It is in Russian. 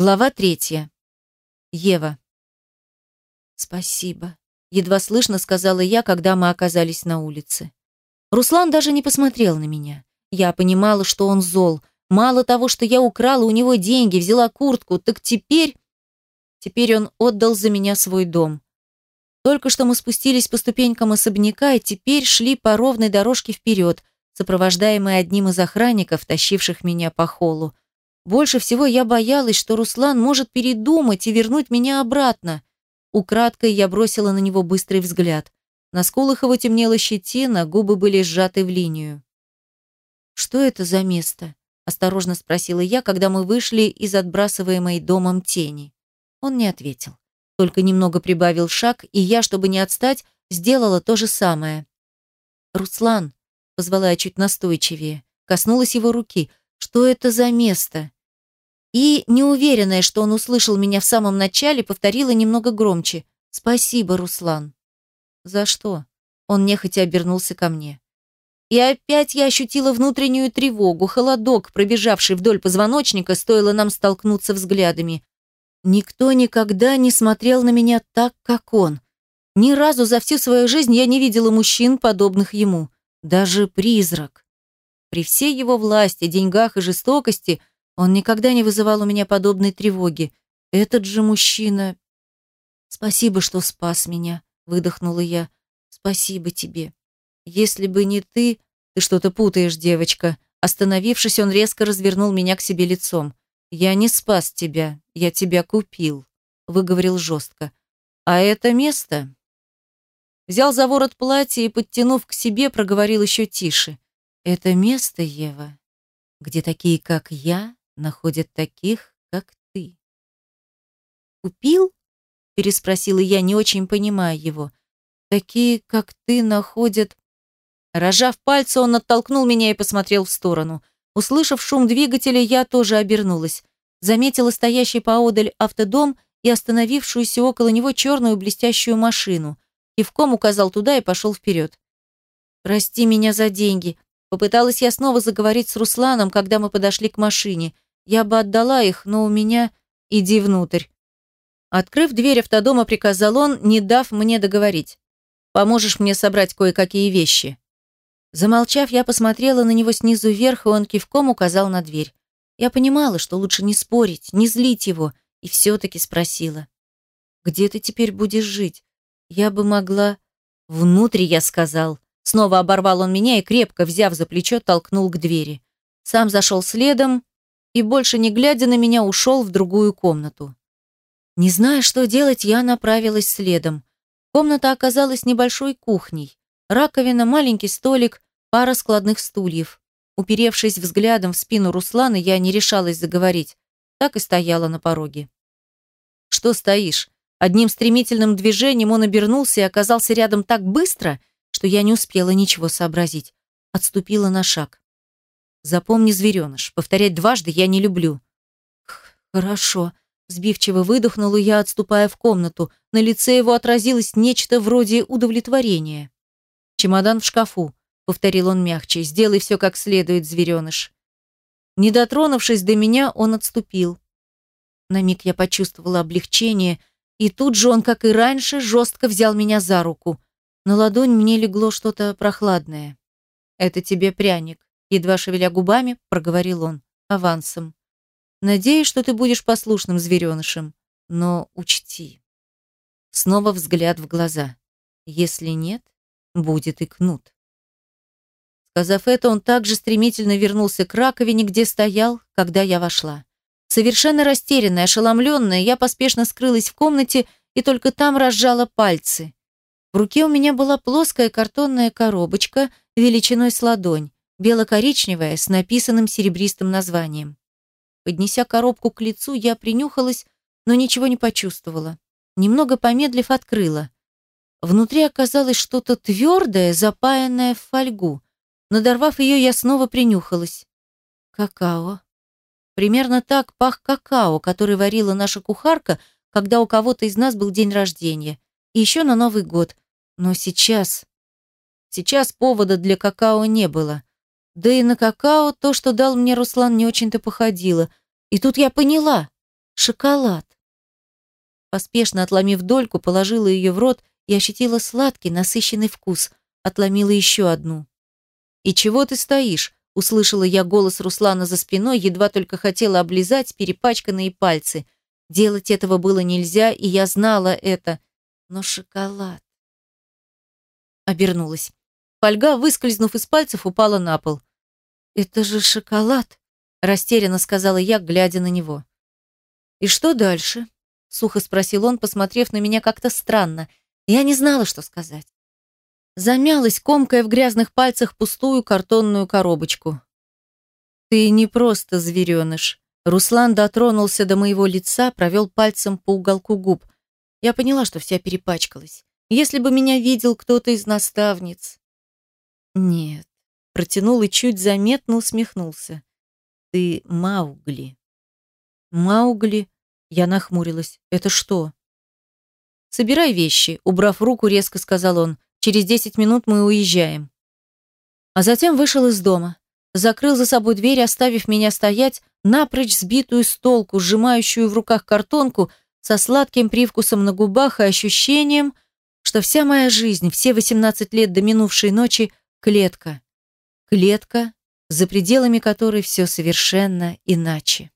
Глава третья. Ева. «Спасибо», — едва слышно сказала я, когда мы оказались на улице. Руслан даже не посмотрел на меня. Я понимала, что он зол. Мало того, что я украла у него деньги, взяла куртку, так теперь... Теперь он отдал за меня свой дом. Только что мы спустились по ступенькам особняка и теперь шли по ровной дорожке вперед, сопровождаемые одним из охранников, тащивших меня по холлу. Больше всего я боялась, что Руслан может передумать и вернуть меня обратно. Украдкой я бросила на него быстрый взгляд. На его темнела щетина, губы были сжаты в линию. «Что это за место?» – осторожно спросила я, когда мы вышли из отбрасываемой домом тени. Он не ответил. Только немного прибавил шаг, и я, чтобы не отстать, сделала то же самое. «Руслан», – позвала я чуть настойчивее, коснулась его руки. «Что это за место?» И, неуверенная, что он услышал меня в самом начале, повторила немного громче. «Спасибо, Руслан». «За что?» Он нехотя обернулся ко мне. И опять я ощутила внутреннюю тревогу, холодок, пробежавший вдоль позвоночника, стоило нам столкнуться взглядами. Никто никогда не смотрел на меня так, как он. Ни разу за всю свою жизнь я не видела мужчин, подобных ему. Даже призрак. При всей его власти, деньгах и жестокости он никогда не вызывал у меня подобной тревоги. Этот же мужчина... «Спасибо, что спас меня», — выдохнула я. «Спасибо тебе. Если бы не ты...» «Ты что-то путаешь, девочка». Остановившись, он резко развернул меня к себе лицом. «Я не спас тебя, я тебя купил», — выговорил жестко. «А это место...» Взял за ворот платье и, подтянув к себе, проговорил еще тише. «Это место, Ева, где такие, как я, находят таких, как ты. «Купил?» – переспросила я, не очень понимая его. «Такие, как ты, находят...» Рожав пальцы, он оттолкнул меня и посмотрел в сторону. Услышав шум двигателя, я тоже обернулась. Заметила стоящий поодаль автодом и остановившуюся около него черную блестящую машину. Кивком указал туда и пошел вперед. «Прости меня за деньги», Попыталась я снова заговорить с Русланом, когда мы подошли к машине. Я бы отдала их, но у меня... Иди внутрь. Открыв дверь автодома, приказал он, не дав мне договорить. Поможешь мне собрать кое-какие вещи. Замолчав, я посмотрела на него снизу вверх, и он кивком указал на дверь. Я понимала, что лучше не спорить, не злить его, и все-таки спросила. «Где ты теперь будешь жить? Я бы могла...» «Внутри», я сказал. Снова оборвал он меня и, крепко взяв за плечо, толкнул к двери. Сам зашел следом, и, больше не глядя на меня, ушел в другую комнату. Не зная, что делать, я направилась следом. Комната оказалась небольшой кухней. Раковина, маленький столик, пара складных стульев. Уперевшись взглядом в спину Руслана, я не решалась заговорить. Так и стояла на пороге. «Что стоишь?» Одним стремительным движением он обернулся и оказался рядом так быстро, что я не успела ничего сообразить. Отступила на шаг. Запомни, звереныш, повторять дважды я не люблю. Хорошо. Сбивчиво выдохнула я, отступая в комнату. На лице его отразилось нечто вроде удовлетворения. «Чемодан в шкафу», — повторил он мягче. «Сделай все как следует, звереныш». Не дотронувшись до меня, он отступил. На миг я почувствовала облегчение, и тут же он, как и раньше, жестко взял меня за руку. На ладонь мне легло что-то прохладное. «Это тебе пряник», едва шевеля губами, проговорил он, авансом. Надеюсь, что ты будешь послушным зверенышем, но учти. Снова взгляд в глаза. Если нет, будет и кнут. Сказав это, он также стремительно вернулся к раковине, где стоял, когда я вошла. Совершенно растерянная, ошеломленная, я поспешно скрылась в комнате и только там разжала пальцы. В руке у меня была плоская картонная коробочка величиной с ладонь бело-коричневая, с написанным серебристым названием. Поднеся коробку к лицу, я принюхалась, но ничего не почувствовала. Немного помедлив, открыла. Внутри оказалось что-то твердое, запаянное в фольгу. Надорвав ее, я снова принюхалась. Какао. Примерно так пах какао, который варила наша кухарка, когда у кого-то из нас был день рождения. И еще на Новый год. Но сейчас... Сейчас повода для какао не было. Да и на какао то, что дал мне Руслан, не очень-то походило. И тут я поняла, шоколад. Поспешно отломив дольку, положила ее в рот и ощутила сладкий, насыщенный вкус. Отломила еще одну. «И чего ты стоишь?» – услышала я голос Руслана за спиной, едва только хотела облизать перепачканные пальцы. Делать этого было нельзя, и я знала это. Но шоколад... Обернулась. Фольга, выскользнув из пальцев, упала на пол. «Это же шоколад!» – растерянно сказала я, глядя на него. «И что дальше?» – сухо спросил он, посмотрев на меня как-то странно. Я не знала, что сказать. Замялась, комкая в грязных пальцах пустую картонную коробочку. «Ты не просто звереныш». Руслан дотронулся до моего лица, провел пальцем по уголку губ. Я поняла, что вся перепачкалась. Если бы меня видел кто-то из наставниц. Нет, протянул и чуть заметно усмехнулся. Ты Маугли. Маугли? Я нахмурилась. Это что? Собирай вещи, убрав руку, резко сказал он. Через десять минут мы уезжаем. А затем вышел из дома, закрыл за собой дверь, оставив меня стоять, напрочь сбитую с толку, сжимающую в руках картонку со сладким привкусом на губах и ощущением, что вся моя жизнь, все 18 лет до минувшей ночи — клетка. Клетка, за пределами которой все совершенно иначе.